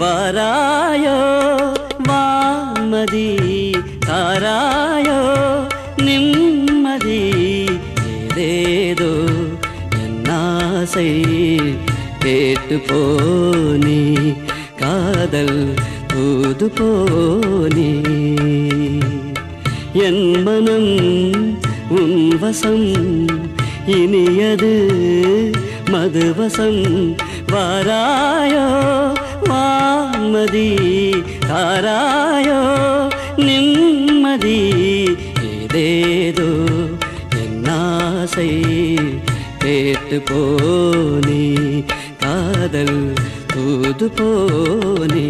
வராயோ வான்மதி தாராயோ ஆசை கேட்டு போனி காதல் தூது போனி. என் மனம் உன் வசம் இனியது மதுவசம். வாராயோ வாமதி தாராயோ நிம்மதி ஏதேதோ என் ஆசை சேர்த்து போனே காதல் தூது போனே.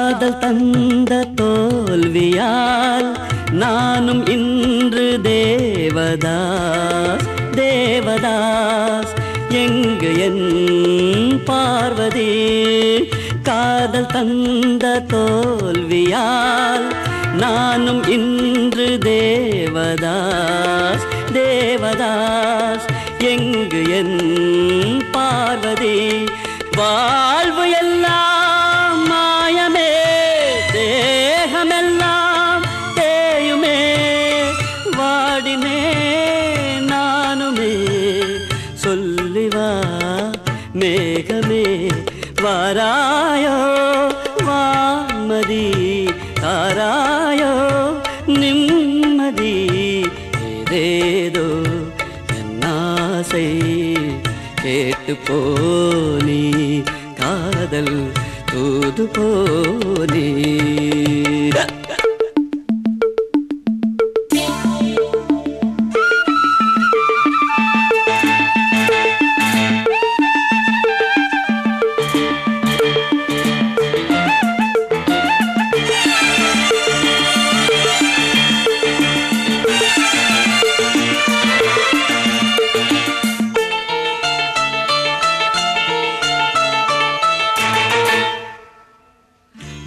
காதல் தந்த தோல்வியால் நானும் இன்று தேவதாஸ் தேவதாஸ். எங்கு என் பார்வதி? காதல் தந்த தோல்வியால் நானும் இன்று தேவதாஸ் தேவதாஸ். எங்கு என் பார்வதி? வா பாடினே நானுமே. சொல்லிவா மேகமே வாராயோ வாமதி தாராயோ நிம்மதி. ஏதேதோ என்னாசை கேட்டு போனி காதல் தூது போனி.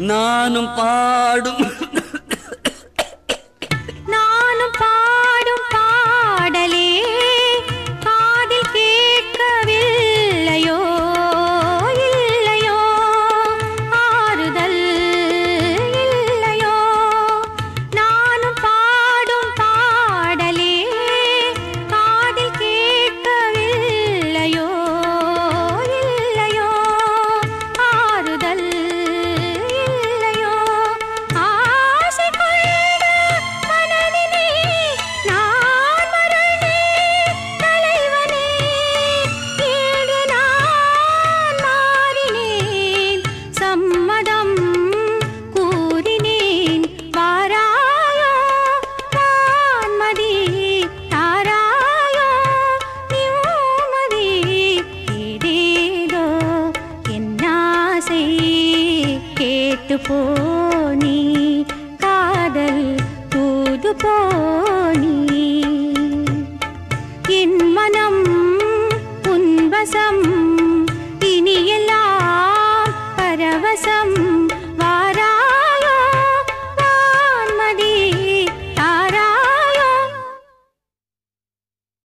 நானும் பாடும் கேட்டு